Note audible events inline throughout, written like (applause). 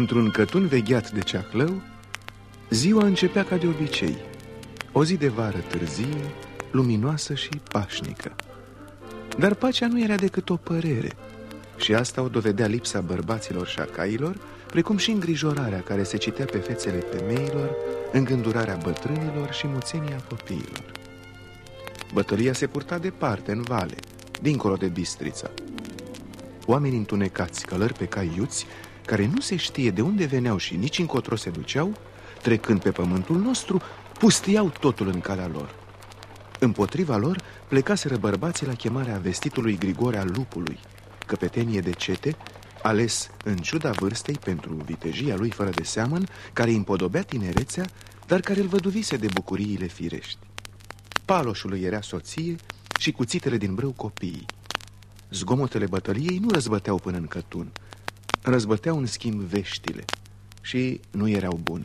Într-un cătun vegheat de ceaclău, ziua începea ca de obicei. O zi de vară târzie, luminoasă și pașnică. Dar pacea nu era decât o părere și asta o dovedea lipsa bărbaților și a cailor, precum și îngrijorarea care se citea pe fețele femeilor, îngândurarea bătrânilor și muțenia copiilor. Bătălia se purta departe, în vale, dincolo de Bistrița. Oameni întunecați, călări pe cai iuți, care nu se știe de unde veneau și nici încotro se duceau, trecând pe pământul nostru, pustiau totul în calea lor. Împotriva lor plecaseră bărbații la chemarea vestitului Grigore al Lupului, căpetenie de cete, ales în ciuda vârstei pentru vitejia lui fără de seamăn, care împodobea tinerețea, dar care îl văduvise de bucuriile firești. Paloșului era soție și cuțitele din brâu copiii. Zgomotele bătăliei nu răzbăteau până în cătun, răzbăteau în schimb veștile și nu erau bune.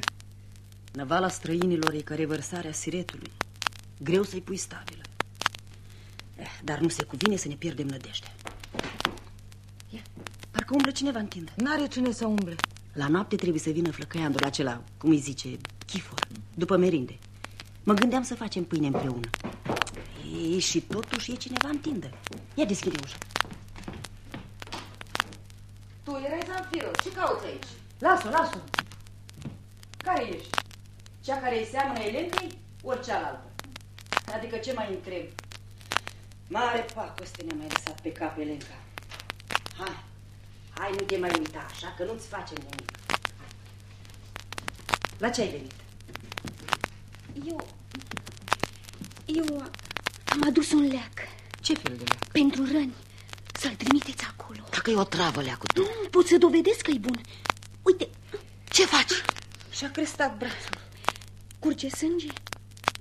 Năvala străinilor e ca revărsarea siretului. Greu să-i pui stabilă. Eh, dar nu se cuvine să ne pierdem nădejdea. Ia, parcă umblă cineva în tindă. N-are cine să umble. La noapte trebuie să vină flăcăiandul acela, cum îi zice, chifor, după merinde. Mă gândeam să facem pâine împreună. Ei, și totuși e cineva în tindă. Ia deschide ușa. Tu erai Zanfiro. Ce cauți aici? Lasă, lasă. Care ești? Cea care îi seamănă Elencăi? Ori cealaltă? Adică ce mai întreb? Mare pacoste ne-a mai lăsat pe cap Elenca. Hai, hai, nu te mai uita așa, că nu-ți facem nimic. Hai. La ce ai venit? Eu... Eu am adus un leac. Ce fel de leac? Pentru răni. Să-l trimiteți acolo. Dacă e o travă leacul tu. Nu, pot să dovedesc că e bun. Uite. Ce faci? Și-a crestat brațul. Curge sânge?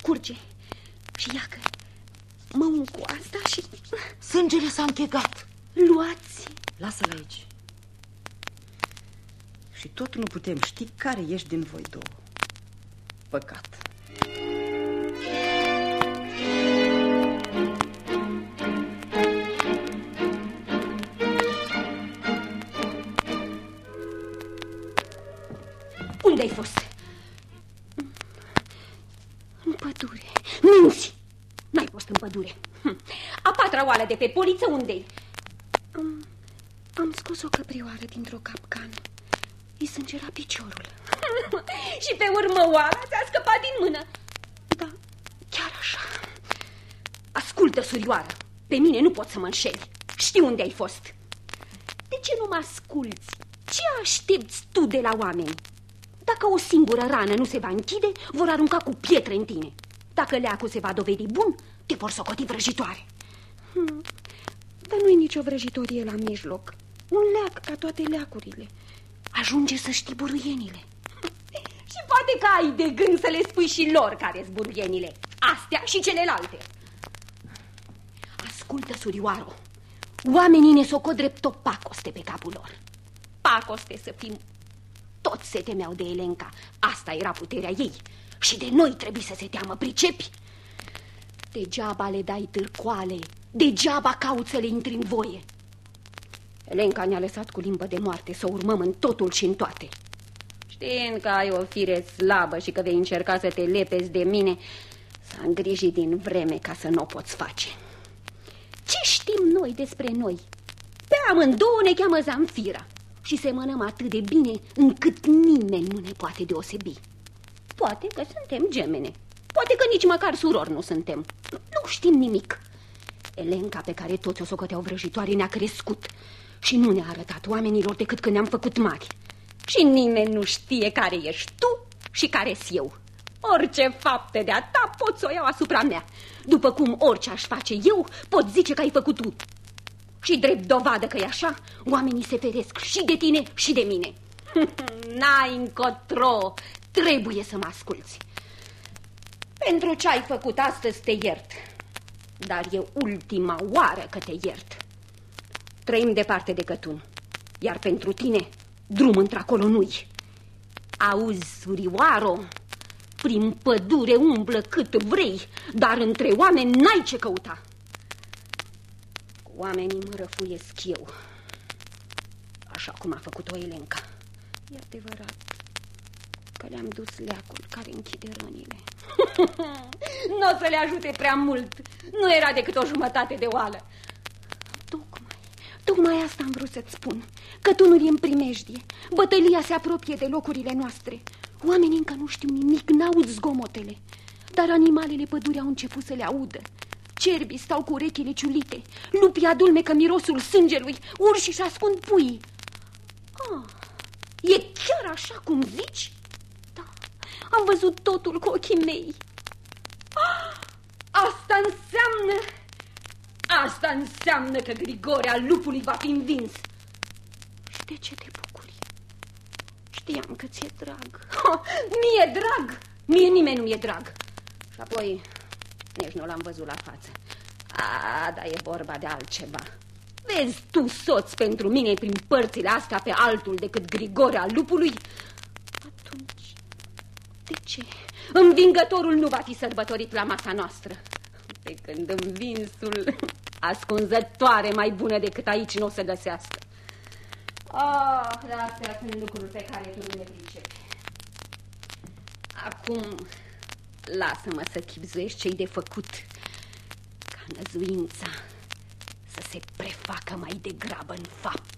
Curge. Și iacă. Mă un cu asta și... Sângele s-a închegat. Luați. Lasă-l aici. Și tot nu putem ști care ești din voi două. Păcat. Unde patra oală de pe poliță unde-i? Am, am scos o căprioară dintr-o capcană. Îi sângera piciorul. (laughs) Și pe urmă oala ți-a scăpat din mână. Da, chiar așa. Ascultă, surioară, pe mine nu poți să mă înșeli. Știu unde ai fost. De ce nu mă asculți? Ce aștepți tu de la oameni? Dacă o singură rană nu se va închide, vor arunca cu pietre în tine. Dacă leacul se va dovedi bun, te vor socoti vrăjitoare. Hmm. Dar nu-i nicio vrăjitorie la mijloc. Un leac ca toate leacurile. Ajunge să știi buruienile. (laughs) și poate că ai de gând să le spui și lor care-s buruienile. Astea și celelalte. Ascultă, surioaro. Oamenii ne socot drept o pacoste pe capul lor. Pacoste să fim toți se temeau de Elenca. Asta era puterea ei. Și de noi trebuie să se teamă, pricepi? Degeaba le dai târcoale, degeaba cauți să le intri în voie. Elenca ne-a lăsat cu limbă de moarte să urmăm în totul și în toate. Știind că ai o fire slabă și că vei încerca să te lepezi de mine, s-a îngrijit din vreme ca să nu o poți face. Ce știm noi despre noi? Pe amândouă ne cheamă Zamfira și semănăm atât de bine încât nimeni nu ne poate deosebi. Poate că suntem gemene, poate că nici măcar surori nu suntem. Nu, nu știm nimic. Elenca pe care toți o socoteau vrăjitoare ne-a crescut și nu ne-a arătat oamenilor decât când ne-am făcut mari. Și nimeni nu știe care ești tu și care-s eu. Orice fapte de-a ta pot să o iau asupra mea. După cum orice aș face eu, pot zice că ai făcut tu. Și drept dovadă că e așa, oamenii se feresc și de tine și de mine. (laughs) N-ai încotro, trebuie să mă asculți. Pentru ce ai făcut astăzi te iert, dar e ultima oară că te iert. Trăim departe de Cătun, iar pentru tine drum într-acolo nu-i. Auzi, surioaro, prin pădure umblă cât vrei, dar între oameni n-ai ce căuta. Oamenii mă răfuiesc eu, așa cum a făcut-o Elenca. E adevărat că le-am dus leacul care închide rănile. (laughs) nu o să le ajute prea mult. Nu era decât o jumătate de oală. Tocmai, tocmai asta am vrut să-ți spun. Că tu nu în primejdie. Bătălia se apropie de locurile noastre. Oamenii încă nu știu nimic, n-aud zgomotele. Dar animalele pădurii au început să le audă. Cerbii stau cu urechile ciulite. Lupii adulmecă mirosul sângelui. Urși și ascund puii. Ah, e chiar așa cum zici? Da, am văzut totul cu ochii mei. Ah, asta înseamnă... Asta înseamnă că Grigore al lupului va fi învins. Și de ce te bucuri? Știam că ți-e drag. Ha, mie drag! Mie nimeni nu mi-e drag. Și apoi nici nu l-am văzut la față. A, dar e vorba de altceva. Vezi tu, soț, pentru mine prin părțile astea pe altul decât Grigore al lupului? Atunci, de ce? Învingătorul nu va fi sărbătorit la masa noastră. Pe când învinsul, ascunzătoare mai bună decât aici nu o să găsească. Ah, oh, astea sunt lucruri pe care tu nu le pricepi. Acum, lasă-mă să chipzuiești ce de făcut ca năzuința să se prefacă mai degrabă în fapt.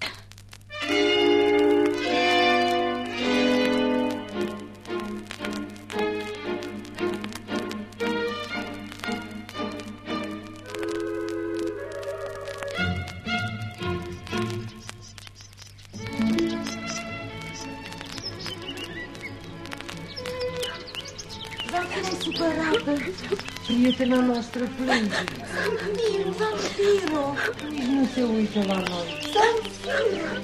Prietena noastră plânge. Zamfiro, Zamfiro. Nici nu se uită la noi. Zamfiro.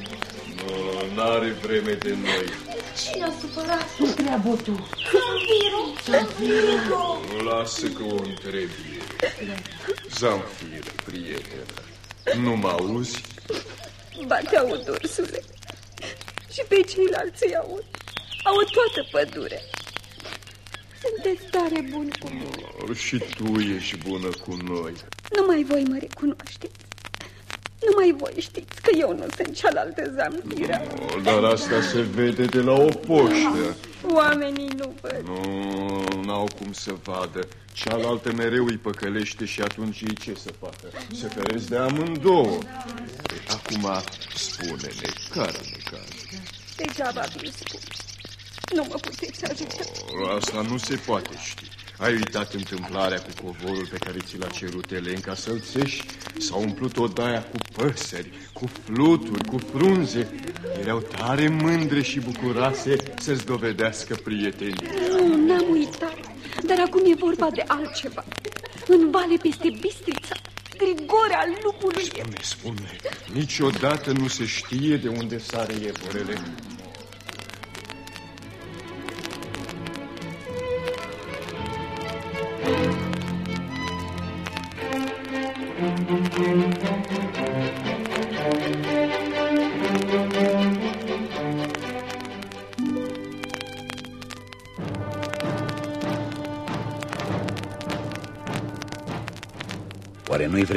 Nu, n-are vreme de noi. Cine a supărat? Întreabă tu. Zamfiro, Zamfiro. Nu lasă că o întrebi. Zamfir, prietenă, nu mă auzi? Ba te aud, ursule. Și pe ceilalți îi aud. Aud toată pădurea. Sunteți tare buni cu mine. Oh, și tu ești bună cu noi. Numai voi mă recunoașteți. Numai voi știți că eu nu sunt cealaltă zamfiră. Oh, dar asta se vede de la o poștă. Oamenii nu văd. Nu, n-au cum să vadă. Cealaltă mereu îi păcălește și atunci ei ce să facă? Se feresc de amândouă. Acum spune-ne, care necaz? Degeaba vi spun. Nu mă puteți ajuta. Oh, asta nu se poate ști. Ai uitat întâmplarea cu covorul pe care ți l-a cerut Elenca să-l țești? S-a umplut odaia cu păsări, cu fluturi, cu frunze. Erau tare mândre și bucuroase să-ți dovedească prietenie. Nu, n-am uitat. Dar acum e vorba de altceva. În vale peste Bistrița, Grigore al lupului. Spune, spune, niciodată nu se știe de unde sare ievorele.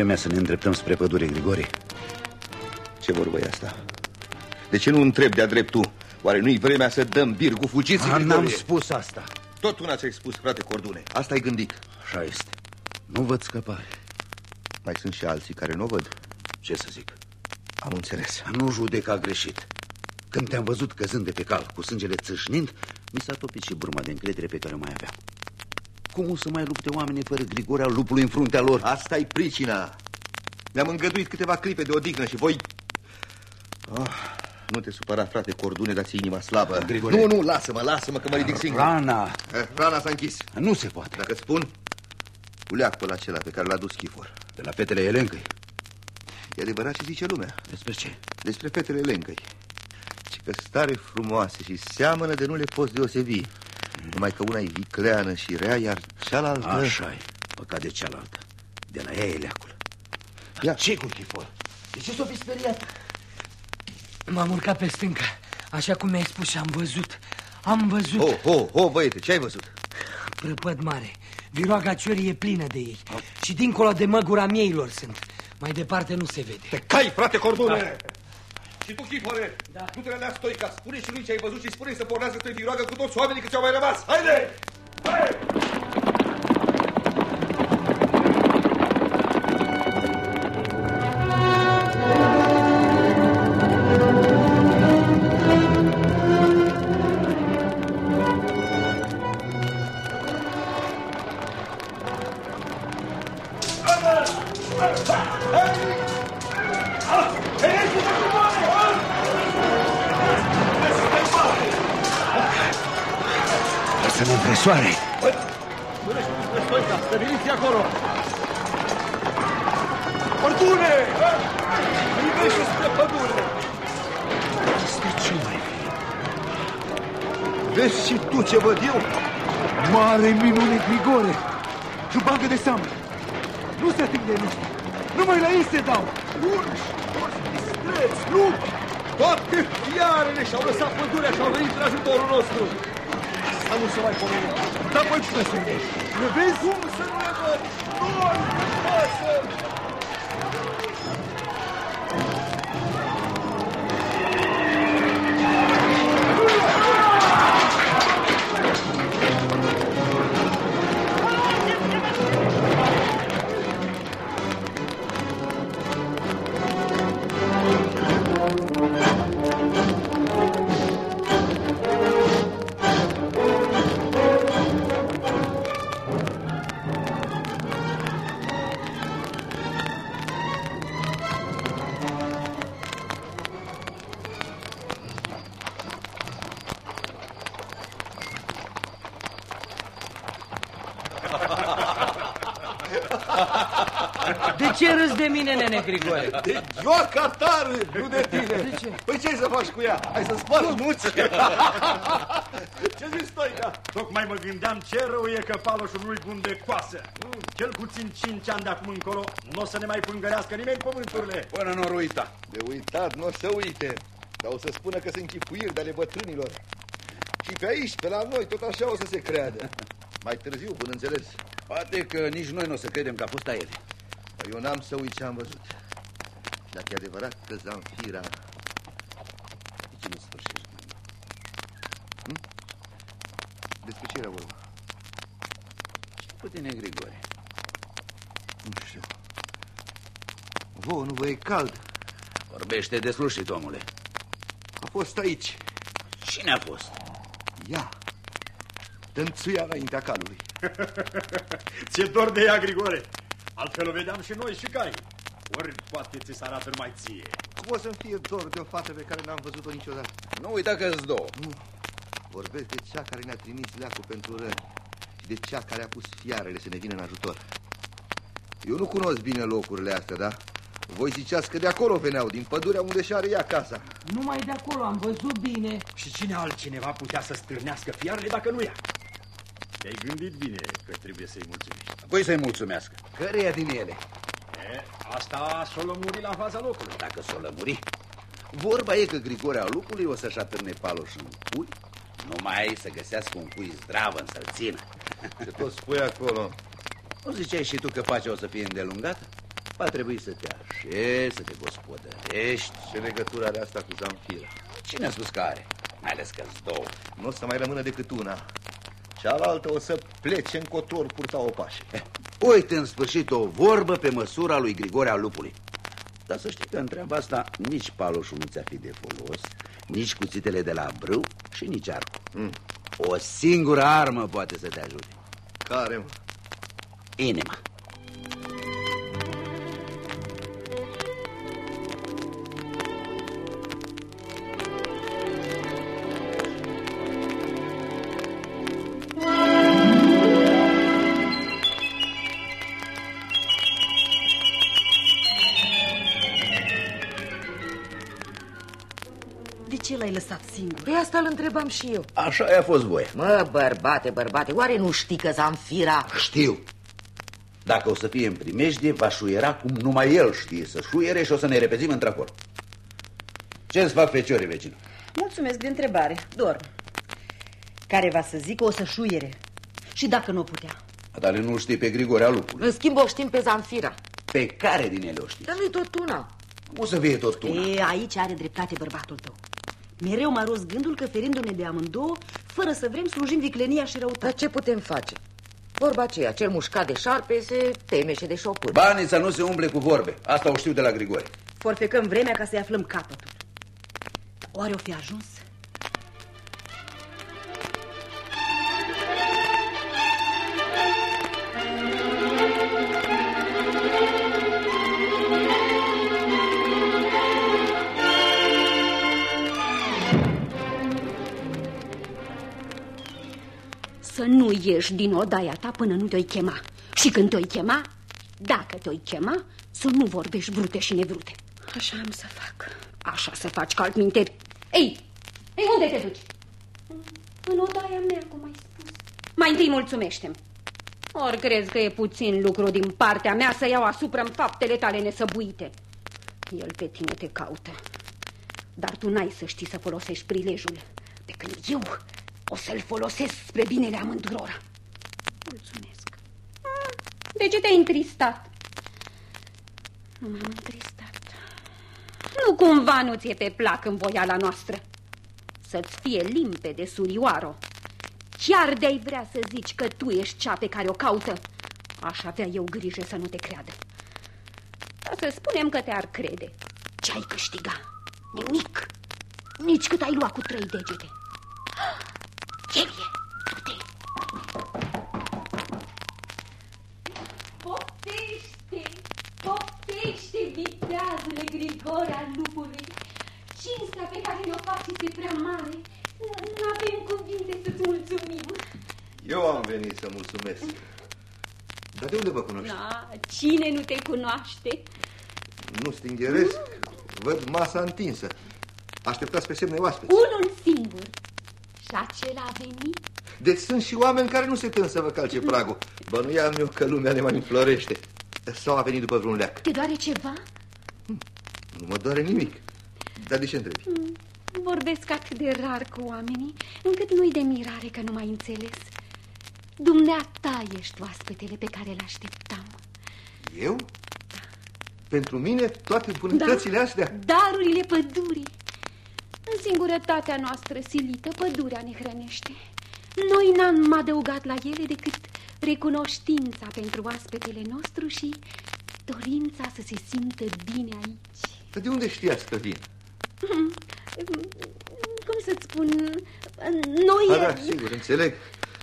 Vremea să ne îndreptăm spre pădure, Grigore? Ce vorbă e asta? De ce nu întreb de-a dreptul? Oare nu-i vremea să dăm birgu fugiți, N-am spus asta. Tot una ți-ai spus, frate Cordune. Asta ai gândit. Așa este. Nu văd scăpare. Mai sunt și alții care nu o văd. Ce să zic? Am înțeles. Nu judeca greșit. Când te-am văzut căzând de pe cal, cu sângele țâșnind, mi s-a topit și bruma de încredere pe care o mai aveam. Cum o să mai lupte oamenii fără Grigore al lupului în fruntea lor? asta e pricina. Mi-am îngăduit câteva clipe de odihnă și voi... Oh, nu te supăra, frate Cordune, dați inima slabă. Grigore. Nu, nu, lasă-mă, lasă-mă că mă ridic singur. Rana! Eh, Rana s-a închis. Nu se poate. Dacă spun, uleacul acela pe care l-a dus Chifor. De la fetele Elencăi. E adevărat ce zice lumea. Despre ce? Despre fetele Elencăi. Și că stare frumoase și seamănă de nu le poți deosebi. Numai că una e vicleană și rea, iar cealaltă... așa e. Păcat de cealaltă. De la ea e leacul. Ia. ce cu Chifor? De ce s-o fi speriat? M-am urcat pe stâncă, așa cum mi-ai spus și am văzut. Am văzut. Ho, ho, ho, băiete, ce ai văzut? Prăpăd mare. Viroaga ciorii e plină de ei. Și dincolo de măgura mieilor sunt. Mai departe nu se vede. Te cai, frate Cordune! Și tu, Chifore, da. du-te la Stoica, spune și lui ce ai văzut și spune să pornească spre Tiroagă cu toți oamenii câți au mai rămas. Haide! Hai! Acolo. Pădure! Privește spre pădure! Despre ce mai fi? Vezi și tu ce văd eu? Mare minune, Grigore! Și bagă de seamă! Nu se ating de niște! Numai la ei se dau! Urși, urși dispreți, lupi! Toate fiarele și-au lăsat pădurea și au venit în ajutorul nostru! Asta nu se mai pomeni. Dar păi cine sunt ei? Ne vezi? Cum să nu le văd? Noi, pasă! De ce de mine, nene Grigore? De joaca ta, nu de tine. De ce? Păi ce să faci cu ea? Hai să spargi muți? (laughs) ce zici, Stoica? Tocmai mă gândeam ce rău e că paloșul nu-i bun de coasă. Cel puțin 5 ani de acum încolo nu o să ne mai pângărească nimeni pământurile. Până nu uita. De uitat, nu o să uite. Dar o să spună că sunt chipuiri de ale bătrânilor. Și pe aici, pe la noi, tot așa o să se creadă. Mai târziu, până înțeles. Poate că nici noi nu o să credem că a fost a ele. Eu n-am să uit ce am văzut. Dacă e adevărat că Zanfira... De ce nu sfârșești mai Hm? Despre ce era vorba? Ce cu tine, Grigore? Nu știu. Vouă nu vă e cald. Vorbește deslușit, omule. A fost aici. Cine a fost? Ea. Tânțuia înaintea calului. (laughs) Ți-e dor de ea, Grigore. Altfel o vedeam și noi și cai. Ori poate ți se arată numai ție. Cum o să-mi fie dor de o fată pe care n-am văzut-o niciodată? Nu uita că îți două. Nu. Vorbesc de cea care ne-a trimis leacul pentru răni și de cea care a pus fiarele să ne vină în ajutor. Eu nu cunosc bine locurile astea, da? Voi ziceați că de acolo veneau, din pădurea unde și are ea casa. Numai de acolo am văzut bine. Și cine altcineva putea să stârnească fiarele dacă nu ea? Te-ai gândit bine că trebuie să-i mulțumești. Cui să-i mulțumească? Căreia din ele? E, asta s-o lămuri la fața locului. Dacă s-o lămuri. Vorba e că Grigore al lupului o să-și atârne paloș în cui, numai să găsească un cui zdravă în să-l țină. Ce tot spui acolo? Nu ziceai și tu că pacea o să fie îndelungată? Va trebui să te așezi, să te gospodărești. Ce legătură are asta cu Zamfira? Cine a spus că are? Mai ales că două. Nu o să mai rămână decât una. Cealaltă o să plece încotro ori purta o pașe. Eh, uite în sfârșit o vorbă pe măsura lui Grigore al lupului. Dar să știi că în treaba asta nici paloșul nu ți-a fi de folos, nici cuțitele de la brâu și nici arcul. Mm. O singură armă poate să te ajute. Care, mă? Inima. Lăsat singur? Păi asta îl întrebam și eu. Așa a fost voia. Mă, bărbate, bărbate, oare nu știi că Zamfira... Știu. Dacă o să fie în primejdie, va șuiera cum numai el știe să șuiere și o să ne repezim într-acolo. Ce-ți fac feciorii, vecin? Mulțumesc de întrebare. Dorm. Care va să zică o să șuiere. Și dacă nu o putea? Dar nu știi pe Grigore al lupului. În schimb o știm pe Zamfira. Pe care din ele o știi? Dar nu-i tot una. O să fie tot una. E, aici are dreptate bărbatul tău. Mereu m-a rost gândul că ferindu-ne de amândouă, fără să vrem, slujim viclenia și răutatea. Dar ce putem face? Vorba aceea, cel mușcat de șarpe se teme și de șopâr. Banii să nu se umble cu vorbe. Asta o știu de la Grigore. Forfecăm vremea ca să-i aflăm capătul. Oare o fi ajuns? Nu ieși din odaia ta până nu te-o chema. Și când te-o chema, dacă te-o chema, să nu vorbești brute și nevrute. Așa am să fac. Așa să faci ca altminteri. Ei, ei, unde te duci? În odaia mea, cum ai spus. Mai întâi mulțumește-mi. Ori crezi că e puțin lucru din partea mea să iau asupra în faptele tale nesăbuite. El pe tine te caută. Dar tu n-ai să știi să folosești prilejul. Pe când eu o să-l folosesc spre binele amândurora. Mulțumesc. De ce te-ai întristat? Nu m-am întristat. Nu cumva nu ți-e pe plac în voiala noastră. Să-ți fie limpede, surioaro. Chiar de-ai vrea să zici că tu ești cea pe care o caută, aș avea eu grijă să nu te creadă. Dar să spunem că te-ar crede. Ce ai câștiga? Nimic. Nici cât ai lua cu trei degete. El e, du-te. Poftește, poftește, viteazule Grigore al lupului. Cinstea pe care ne-o faci este prea mare. Nu avem cuvinte să-ți mulțumim. Eu am venit să mulțumesc. Dar de unde vă cunoști? Da, cine nu te cunoaște? Nu stingheresc. Văd masa întinsă. Așteptați pe semne oaspeți. Unul singur. Și acela a venit? Deci sunt și oameni care nu se tân să vă calce pragul. Bănuiam eu că lumea ne mai înflorește. Sau a venit după vreun leac. Te doare ceva? Nu mă doare nimic. Dar de ce întrebi? Vorbesc atât de rar cu oamenii, încât nu-i de mirare că nu m-ai înțeles. Dumneata ești oaspetele pe care îl așteptam. Eu? Pentru mine toate bunătățile Da. astea? Darurile pădurii. În singurătatea noastră silită, pădurea ne hrănește. Noi n-am adăugat la ele decât recunoștința pentru oaspetele nostru și dorința să se simtă bine aici. Dar de unde știați că vin? (laughs) Cum să-ți spun, noi... A, da, sigur, înțeleg.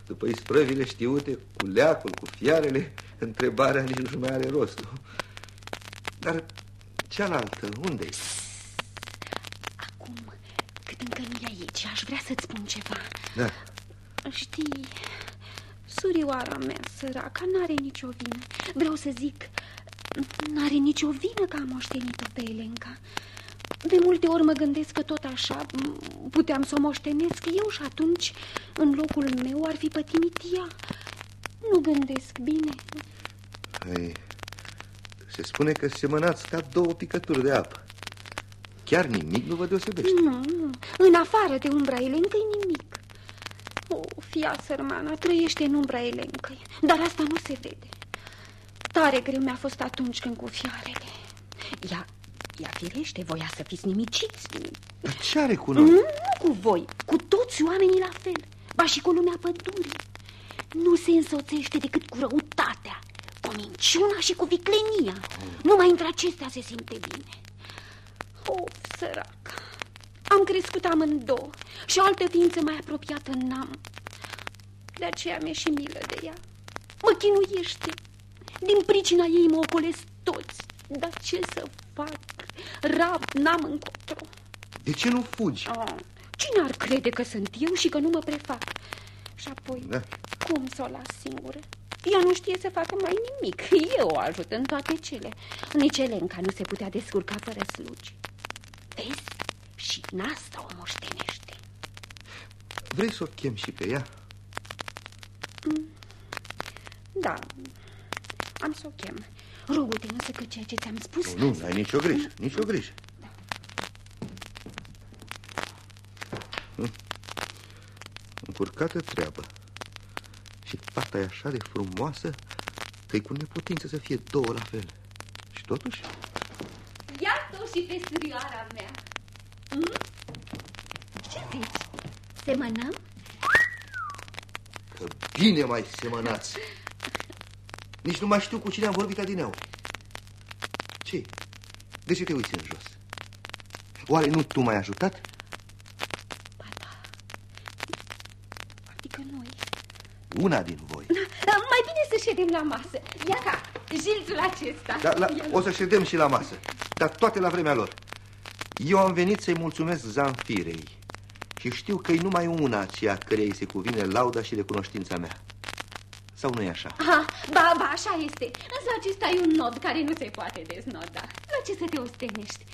După isprăvile știute, cu leacul, cu fiarele, (laughs) întrebarea nici nu mai are rostul. Dar cealaltă, unde -i? Acum, cât încă nu e aici, aș vrea să-ți spun ceva. Da. Știi, surioara mea săraca n-are nicio vină. Vreau să zic, n-are nicio vină că am moștenit-o pe Elenca. De multe ori mă gândesc că tot așa m, puteam să o moștenesc eu și atunci, în locul meu, ar fi pătimit ea. Nu gândesc bine. Ei, se spune că semănați ca două picături de apă. Chiar nimic nu vă deosebește. Nu, nu. În afară de umbra Elencăi nimic. O, fia sărmana trăiește în umbra Elencăi, dar asta nu se vede. Tare greu mi-a fost atunci când cu fiarele. Ea, ea firește, voia să fiți nimiciți. Dar ce are cu Nu, noi? nu cu voi, cu toți oamenii la fel, ba și cu lumea pădurii. Nu se însoțește decât cu răutatea, cu minciuna și cu viclenia. Numai între acestea se simte bine. Of, sărac. Am crescut amândouă și o altă ființă mai apropiată n-am. De aceea mi-e și milă de ea. Mă chinuiește. Din pricina ei mă ocolesc toți. Dar ce să fac? Rab, n-am încotro. De ce nu fugi? Oh, cine ar crede că sunt eu și că nu mă prefac? Și apoi, Da. cum să o las singură? Ea nu știe să facă mai nimic. Eu o ajut în toate cele. Nici Elenca nu se putea descurca fără slugi. Vezi? Și în asta o moștenește. Vrei să o chem și pe ea? Da, am să o chem. Rogu-te însă că ceea ce ți-am spus... Nu, nu ai nicio grijă, nicio grijă. Hm. Încurcată treabă. Și fata e așa de frumoasă că e cu neputință să fie două la fel. Și totuși, Iată-o și pe surioara mea. Mm? Ce zici? Semănăm? Că bine mai semănați. Nici nu mai știu cu cine am vorbit adineau. ce De ce te uiți în jos? Oare nu tu m-ai ajutat? Ba da. Adică noi. Una din voi. Da, mai bine să ședem la masă. Ia ca, jilțul acesta. Da, la, Ia-l. o să ședem și la masă, dar toate la vremea lor. Eu am venit să-i mulțumesc Zanfirei și știu că e numai una aceea căreia îi se cuvine lauda și recunoștința mea. Sau nu e așa? Aha, ba, ba, așa este. Însă acesta e un nod care nu se poate deznoda. La ce să te ostenești?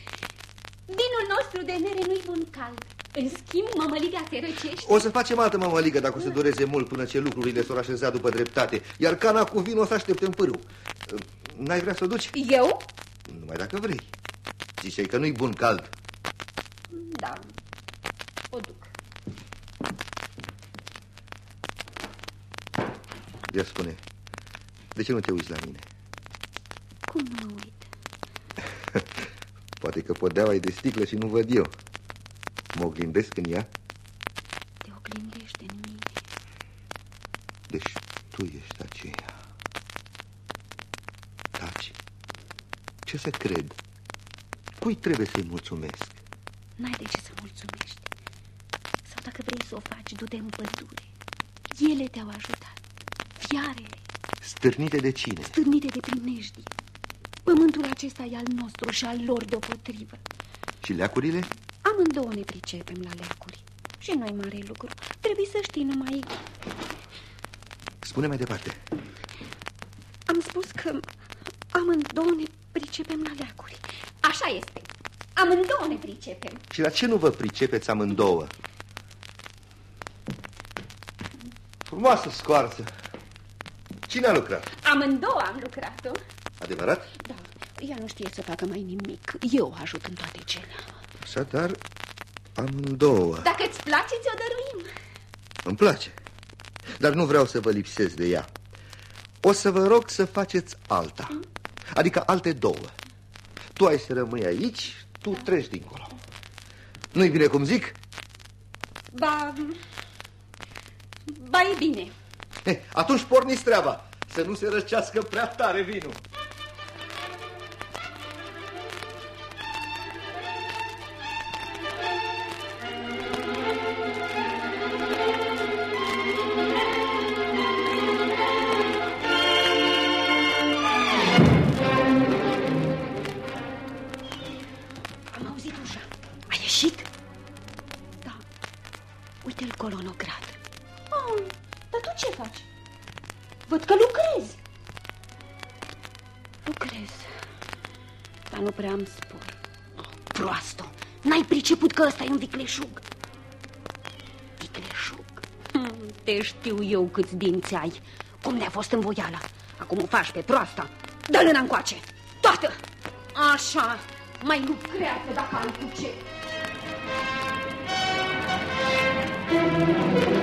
Vinul nostru de mere nu-i bun cald. În schimb, mămăliga se răcește. O să facem altă mămăligă dacă o să dureze mult până ce lucrurile s-au așezat după dreptate, iar cana cu vin o să aștepte în pârâu. N-ai vrea să o duci? Eu? Numai dacă vrei. Ziceai că nu-i bun cald. Da, o duc. Ia spune, de ce nu te uiți la mine? Cum mă uit? (laughs) Poate că podeaua e de sticlă și nu văd eu. Mă oglindesc în ea? Te oglindește în mine. Deci tu ești aceea. Taci. Ce să cred? Cui trebuie să-i mulțumesc? N-ai de ce să mulțumești. Sau dacă vrei să o faci, du-te în pădure. Ele te-au ajutat. Fiarele, Stârnite de cine? stârnite de primejdii. Pământul acesta e al nostru și al lor deopotrivă. Și leacurile? Amândouă ne pricepem la leacuri. Și noi mare lucru. Trebuie să știi numai... Spune mai departe. Am spus că amândouă ne pricepem la leacuri. Așa este. Amândouă ne pricepem. Și la ce nu vă pricepeți amândouă? Frumoasă scoarță. Cine a lucrat? Amândouă am lucrat-o. Adevărat? Da, ea nu știe să facă mai nimic. Eu o ajut în toate cele. Așadar, amândouă. Dacă îți place, ți-o dăruim. Îmi place. Dar nu vreau să vă lipsesc de ea. O să vă rog să faceți alta. Adică alte două. Tu ai să rămâi aici, tu treci dincolo. Nu-i bine cum zic? Ba... Ba e bine. He, atunci porniți treaba. Să nu se răcească prea tare vinul. Hmm, te știu eu câți dinți ai. Cum ne-a fost în voială. Acum o faci pe proasta. Dă-l încoace. Toată. Așa. Mai lucrează dacă ai cu ce. Nu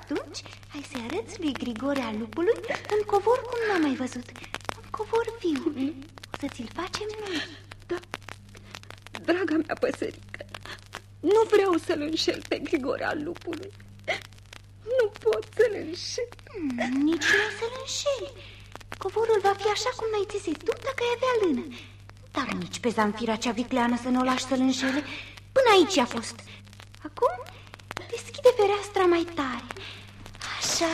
Atunci, hai să arăți lui Grigore al lupului un covor cum n-am mai văzut. Un covor viu. O să ți-l facem noi. Da, draga mea păsărică, nu vreau să-l înșel pe Grigore al lupului. Nu pot să-l înșel. Hmm, nici nu ai să-l înșeli. Covorul va fi așa cum n-ai țese tu dacă ai avea lână. Dar nici pe Zanfira cea vicleană să nu o lași să-l înșele. Până aici a fost. Acum deschide fereastra mai tare. Așa...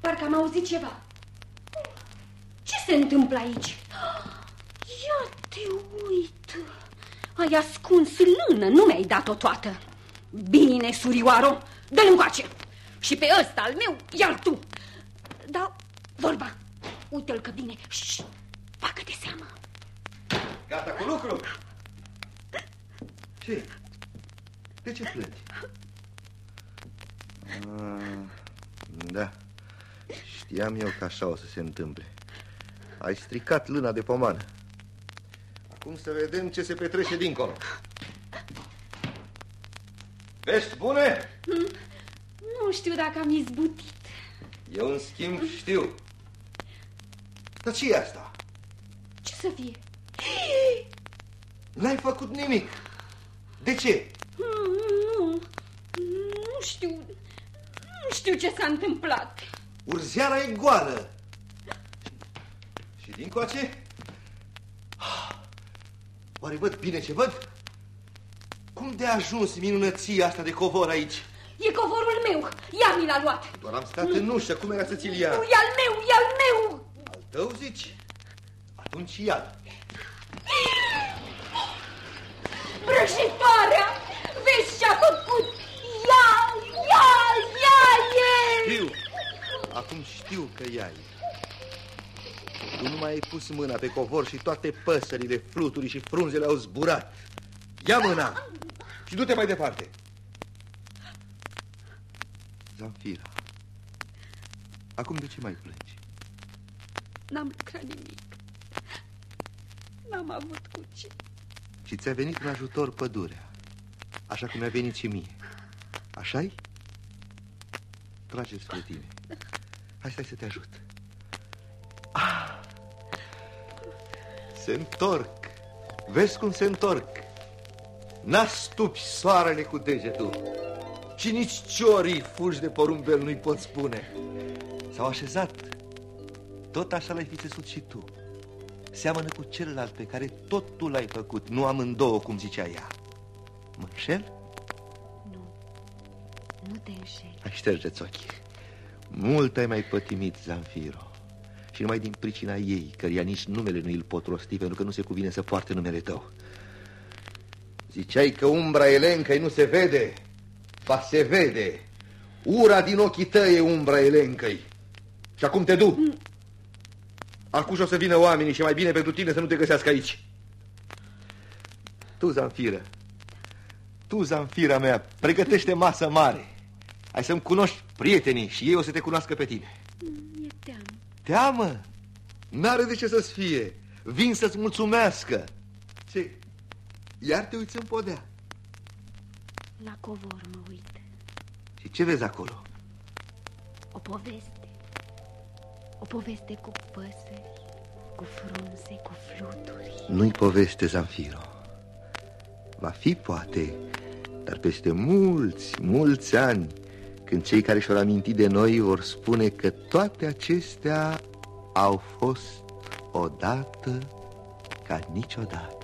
Parcă am auzit ceva. Ce se întâmplă aici? Ia te uit! Ai ascuns lână, nu mi-ai dat-o toată. Bine, surioaro, dă-l încoace! Și pe ăsta al meu, iar tu! Dar vorba. Uite-l că vine. Șș, facă-te seama. Gata cu lucru? Ce? De ce plângi? Ah, da. Știam eu că așa o să se întâmple. Ai stricat lâna de pomană. Acum să vedem ce se petrece dincolo. Vești bune? Nu știu dacă am izbutit. Eu, în schimb, știu. Dar ce e asta? Ce să fie? N-ai făcut nimic. De ce? Nu, nu știu, nu știu ce s-a întâmplat. Urzeara e goală. Și dincoace? Oare văd bine ce văd? Cum de a ajuns minunăția asta de covor aici? E covorul meu, ia mi l-a luat. Doar am stat în ușă, cum era să ți-l ia? Nu, e al meu, e al meu. Al tău, zici? Atunci ia Vrăjitoarea! Vezi ce-a făcut? Ia, ia, ia el! Știu, acum știu că ea e. Tu nu mai ai pus mâna pe covor și toate păsările, fluturii și frunzele au zburat. Ia mâna și du-te mai departe. Zanfira, acum de ce mai plângi? N-am lucrat nimic. N-am avut cu ce. Și ți-a venit în ajutor pădurea, așa cum mi-a venit și mie. Așa-i? Trage spre tine. Hai, stai să te ajut. Ah! Se întorc. Vezi cum se întorc. N-astupi soarele cu degetul. Și nici ciorii fugi de porumbel nu-i pot spune. S-au așezat. Tot așa l-ai fi țesut și tu. Seamănă cu celălalt pe care tot tu l-ai făcut, nu amândouă, cum zicea ea. Mă înșel? Nu, nu te înșeli. Hai, ștergeți ochii. Mult ai mai pătimit, Zanfiro. Și numai din pricina ei, căreia nici numele nu îl pot rosti, pentru că nu se cuvine să poarte numele tău. Ziceai că umbra Elencăi nu se vede, ba se vede. Ura din ochii tăi e umbra Elencăi. Și acum te du. Mm. Acum o să vină oamenii și mai bine pentru tine să nu te găsească aici. Tu, Zanfiră, tu, Zanfira mea, pregătește masă mare. Hai să-mi cunoști prietenii și ei o să te cunoască pe tine. E teamă. Teamă? N-are de ce să-ți fie. Vin să-ți mulțumească. Ce? Iar te uiți în podea. La covor mă uit. Și ce vezi acolo? O poveste. O poveste cu păsări, cu frunze, cu fluturi. Nu-i poveste, Zanfiro. Va fi, poate, dar peste mulți, mulți ani, când cei care și-au amintit de noi vor spune că toate acestea au fost odată ca niciodată.